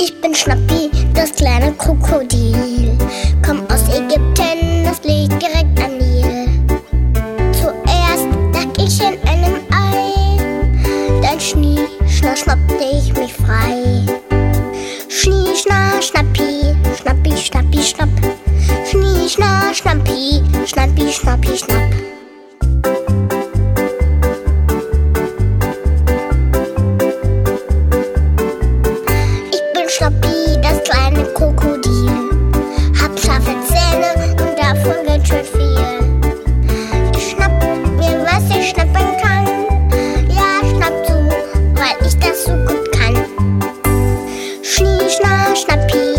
Ich bin Schnappi, das kleine Krokodil. Komm aus Ägypten, das liegt direkt am Nil. Zuerst lag ich in einem Ei, dann schnie, schna, schnappte ich mich frei. Schnie, schna, schnappi, schnappi, schnappi, schnapp. Schnie, schna, schnappi, schnappi, schnappi, schnapp. Schnappi, das kleine Krokodil. Hab scharfe Zähne und davon ganz schön viel. Ich schnapp mir, was ich schnappen kann. Ja, schnapp zu, weil ich das so gut kann. Schnie, schna, schnappi.